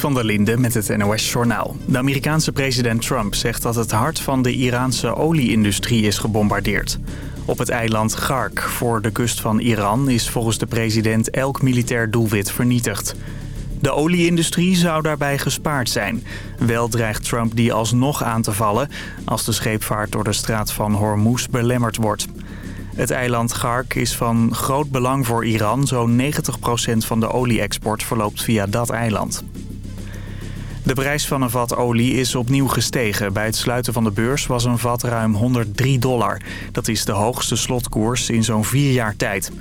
Van der Linde met het NOS-journaal. De Amerikaanse president Trump zegt dat het hart van de Iraanse olieindustrie is gebombardeerd. Op het eiland Gark voor de kust van Iran is volgens de president elk militair doelwit vernietigd. De olieindustrie zou daarbij gespaard zijn. Wel dreigt Trump die alsnog aan te vallen als de scheepvaart door de straat van Hormuz belemmerd wordt. Het eiland Gark is van groot belang voor Iran. Zo'n 90% van de olie-export verloopt via dat eiland. De prijs van een vat olie is opnieuw gestegen. Bij het sluiten van de beurs was een vat ruim 103 dollar. Dat is de hoogste slotkoers in zo'n vier jaar tijd.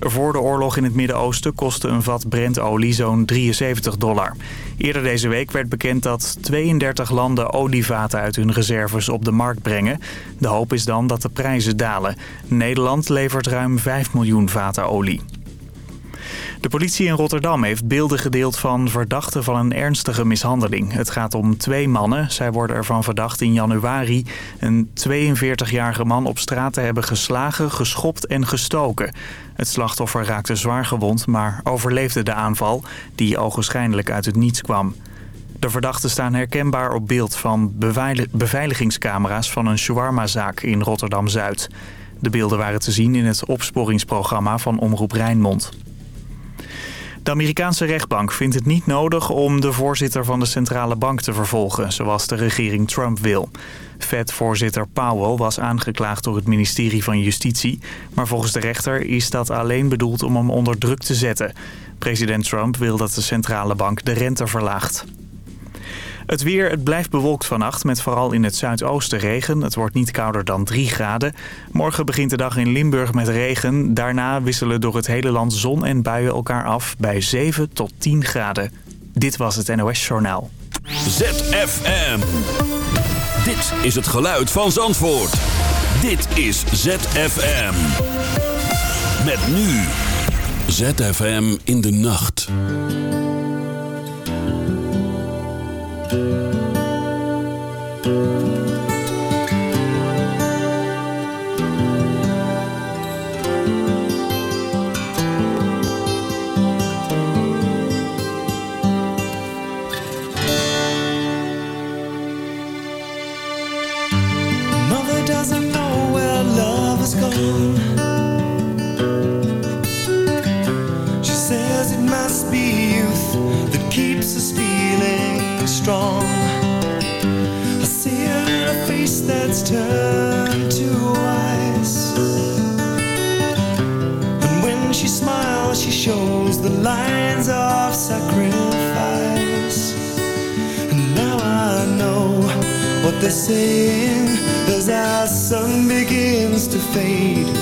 Voor de oorlog in het Midden-Oosten kostte een vat Brentolie zo'n 73 dollar. Eerder deze week werd bekend dat 32 landen olievaten uit hun reserves op de markt brengen. De hoop is dan dat de prijzen dalen. Nederland levert ruim 5 miljoen vaten olie. De politie in Rotterdam heeft beelden gedeeld van verdachten van een ernstige mishandeling. Het gaat om twee mannen. Zij worden ervan verdacht in januari een 42-jarige man op straat te hebben geslagen, geschopt en gestoken. Het slachtoffer raakte zwaar gewond, maar overleefde de aanval, die ogenschijnlijk uit het niets kwam. De verdachten staan herkenbaar op beeld van beveiligingscamera's van een shawarma-zaak in Rotterdam-Zuid. De beelden waren te zien in het opsporingsprogramma van Omroep Rijnmond. De Amerikaanse rechtbank vindt het niet nodig om de voorzitter van de centrale bank te vervolgen, zoals de regering Trump wil. Fed-voorzitter Powell was aangeklaagd door het ministerie van Justitie, maar volgens de rechter is dat alleen bedoeld om hem onder druk te zetten. President Trump wil dat de centrale bank de rente verlaagt. Het weer, het blijft bewolkt vannacht met vooral in het zuidoosten regen. Het wordt niet kouder dan 3 graden. Morgen begint de dag in Limburg met regen. Daarna wisselen door het hele land zon en buien elkaar af bij 7 tot 10 graden. Dit was het NOS Journaal. ZFM. Dit is het geluid van Zandvoort. Dit is ZFM. Met nu. ZFM in de nacht. I see it in a face that's turned to ice. And when she smiles, she shows the lines of sacrifice. And now I know what they're saying as our sun begins to fade.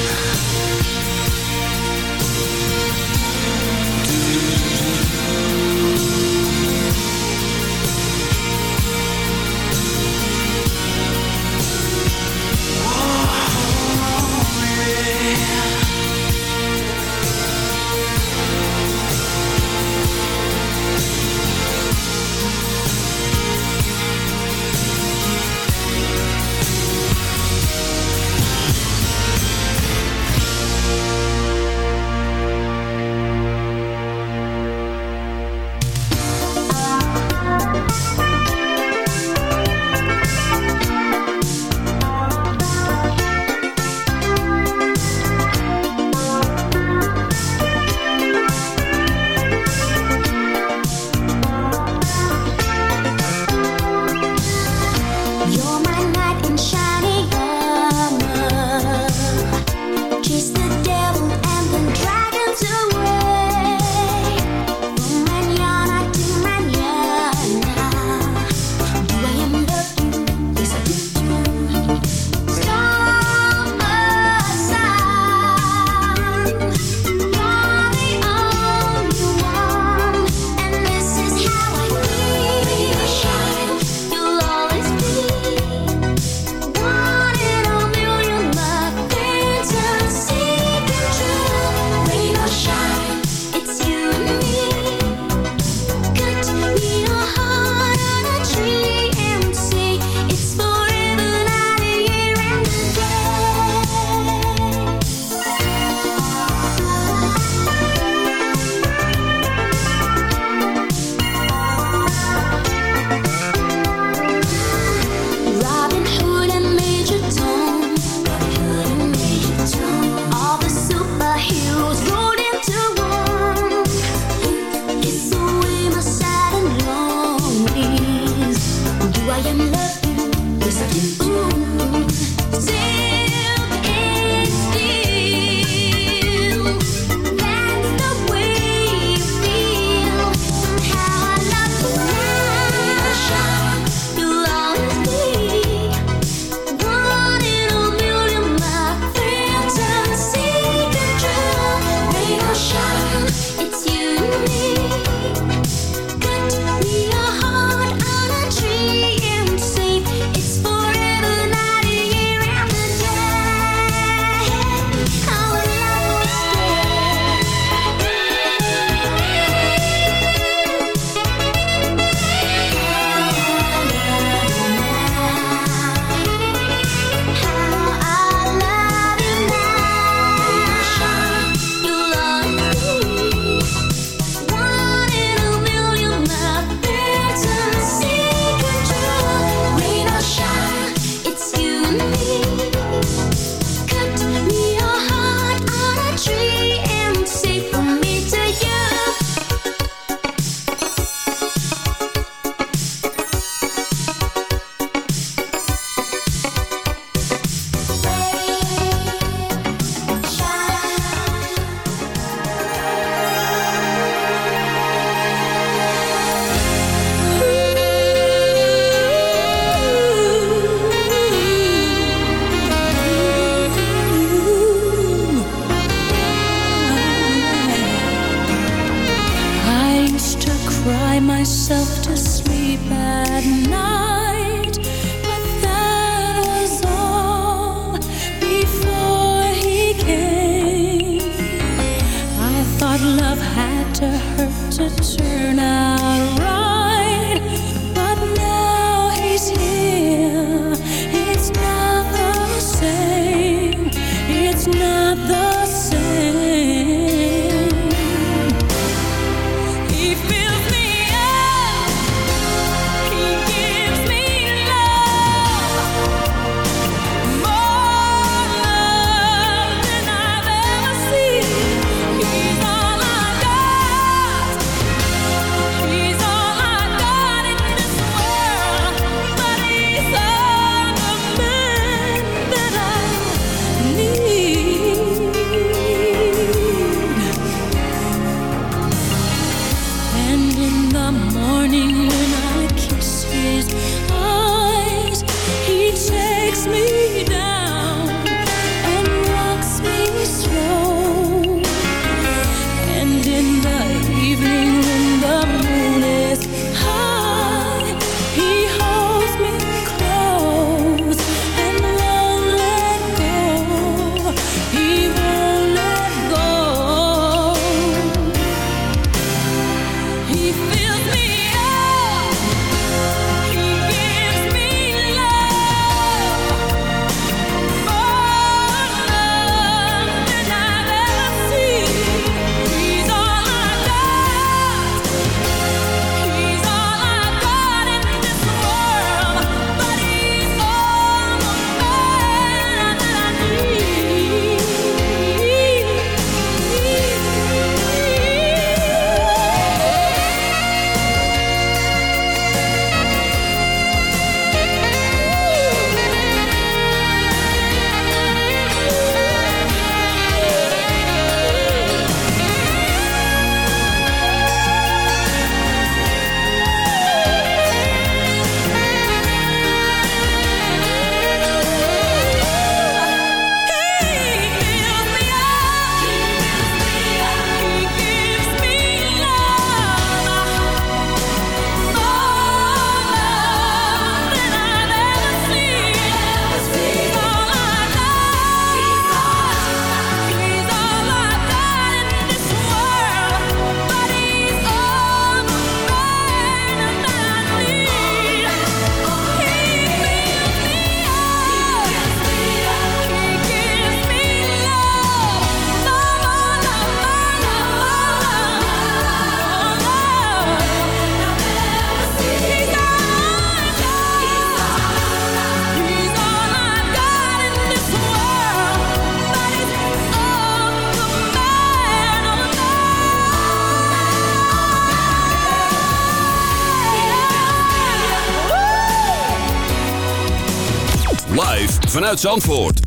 Uit Zandvoort.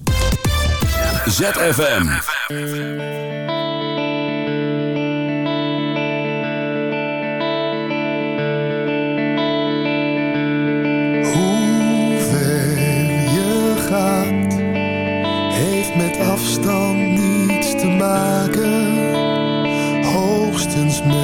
ZFM. Hoe ver je gaat, heeft met afstand niets te maken. Hoogstens met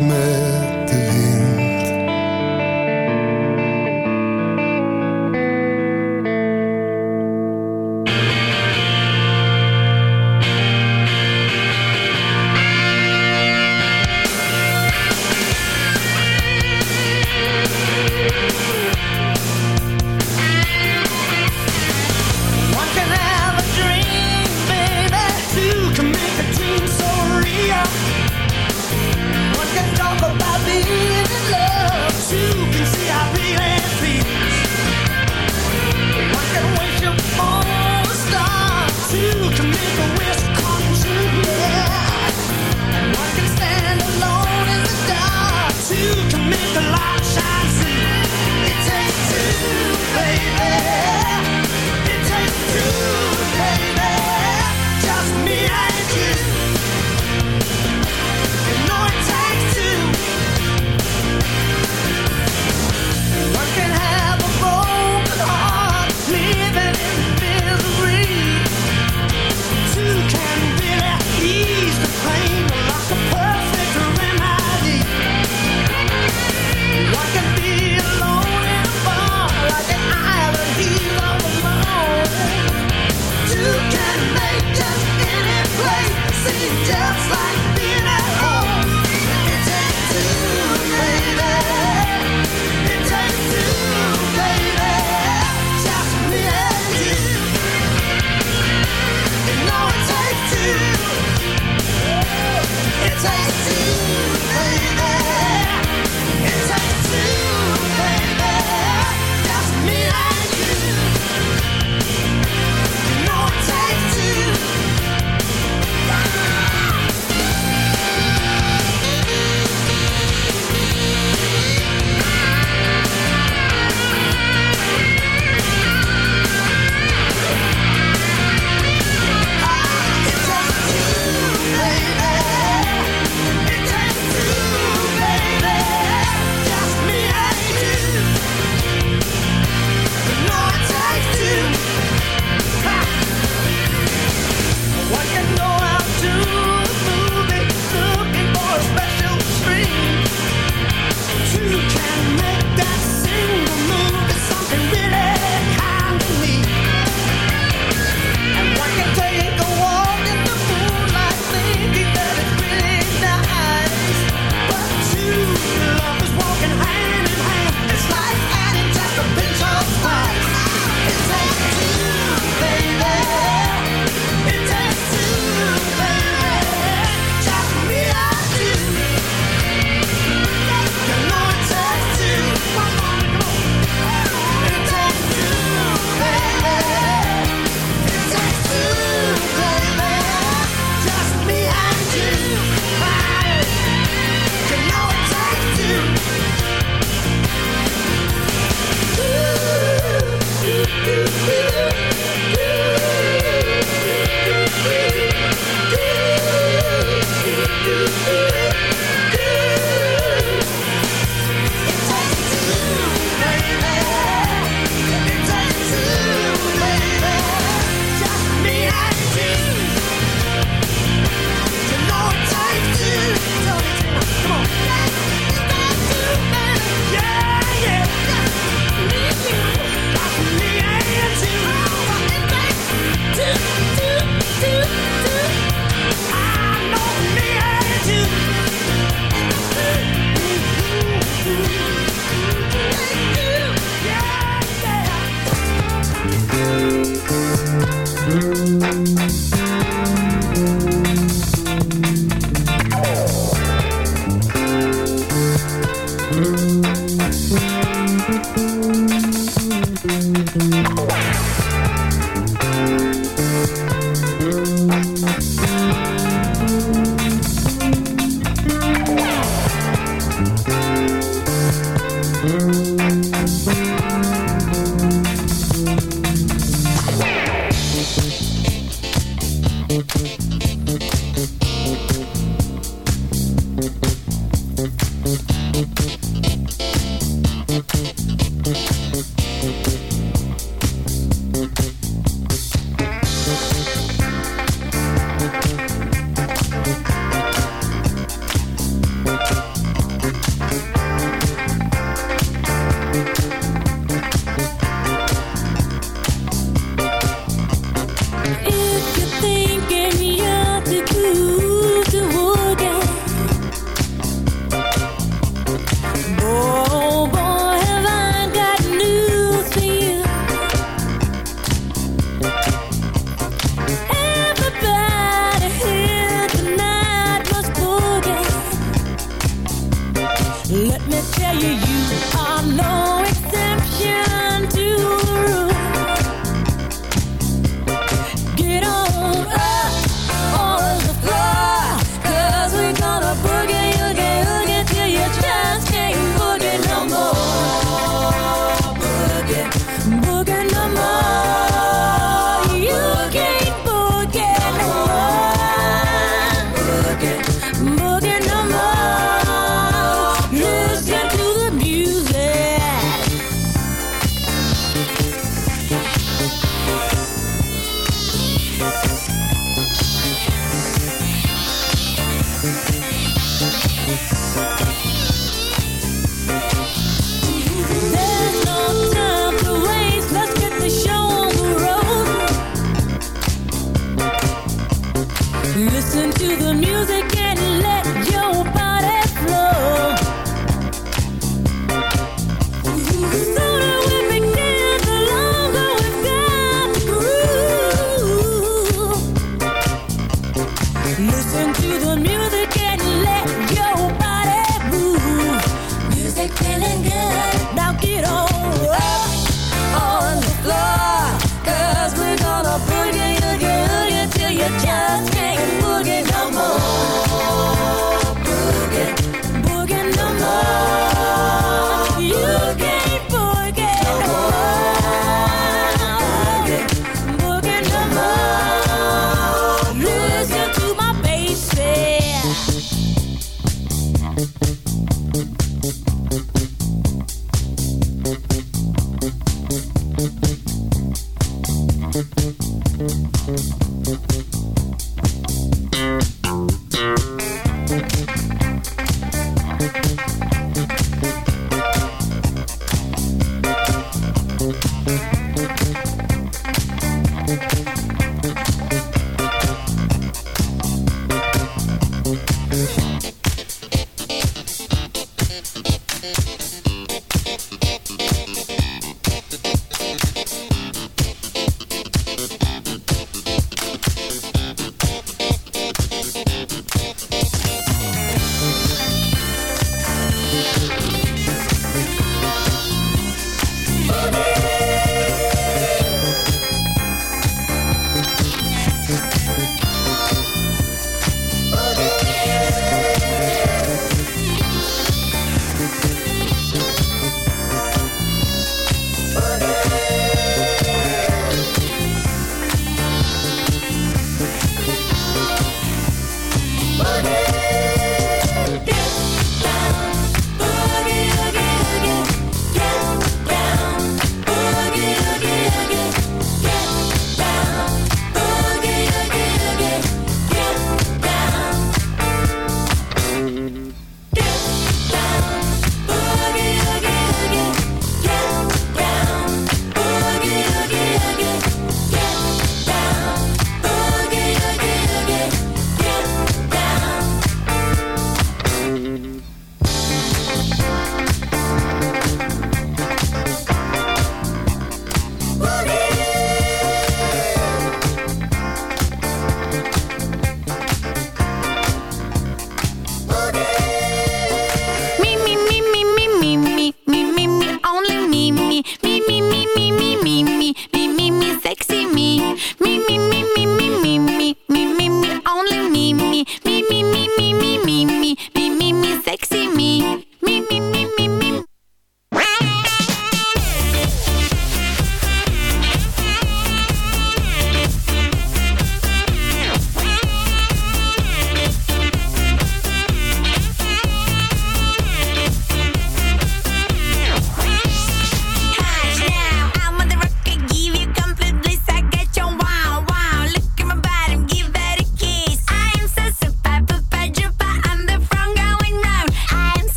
me.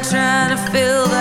trying to fill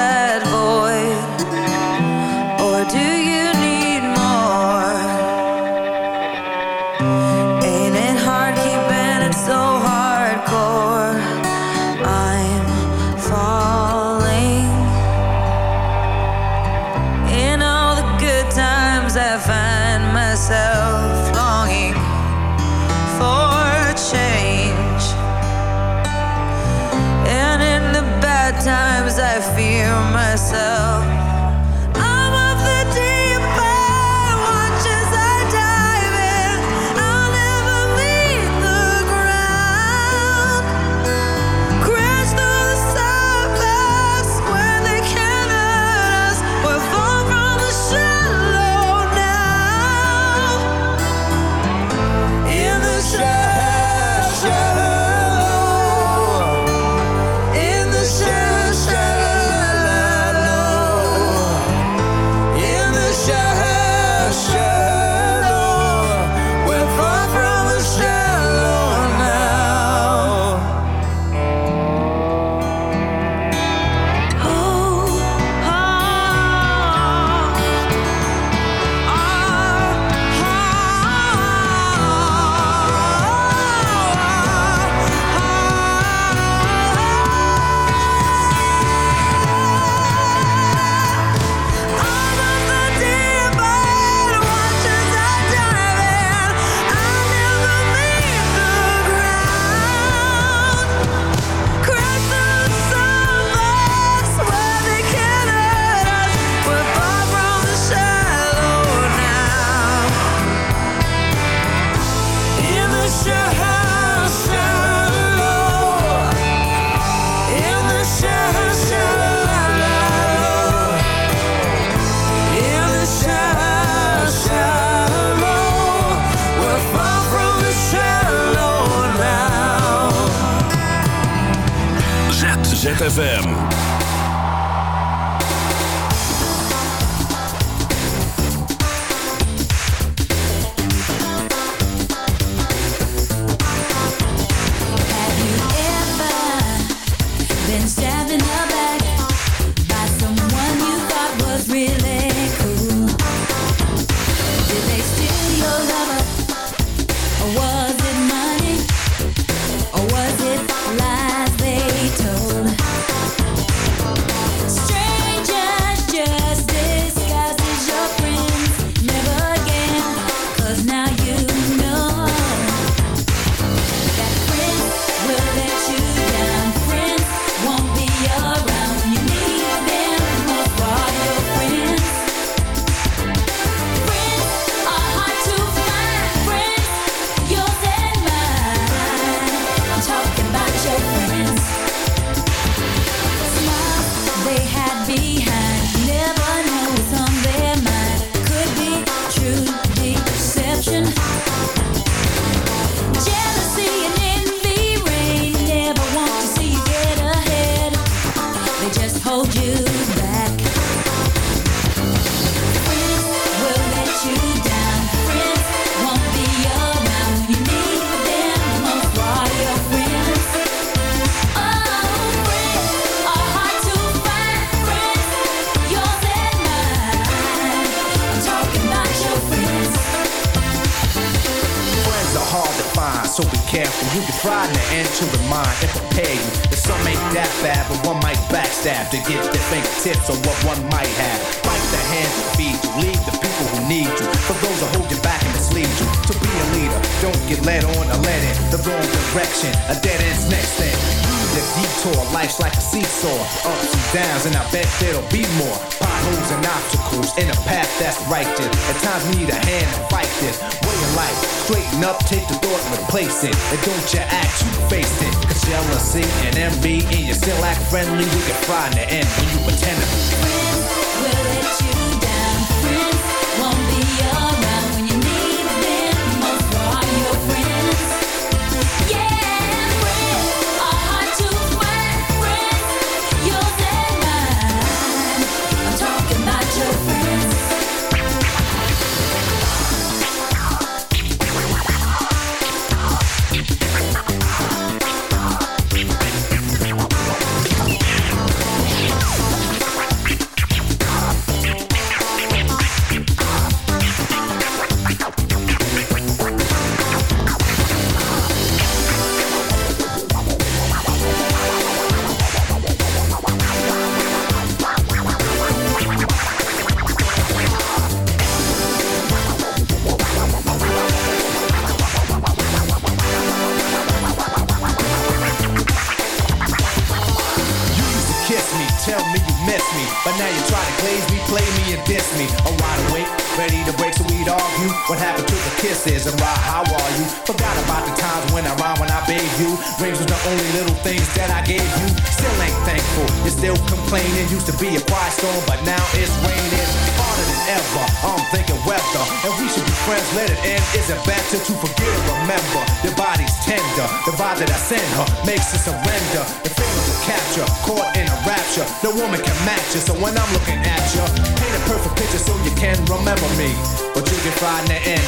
it's a surrender. The fame is a capture, caught in a rapture. No woman can match you, so when I'm looking at you, paint a perfect picture so you can remember me. But you can find the end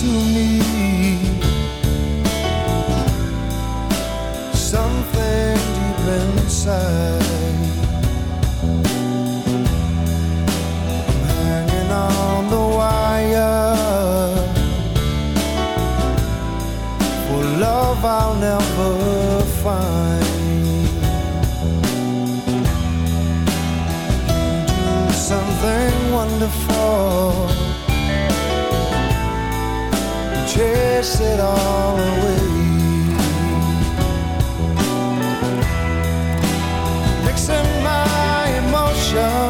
to me. Something deep inside. Chase it all away. Mixing my emotions.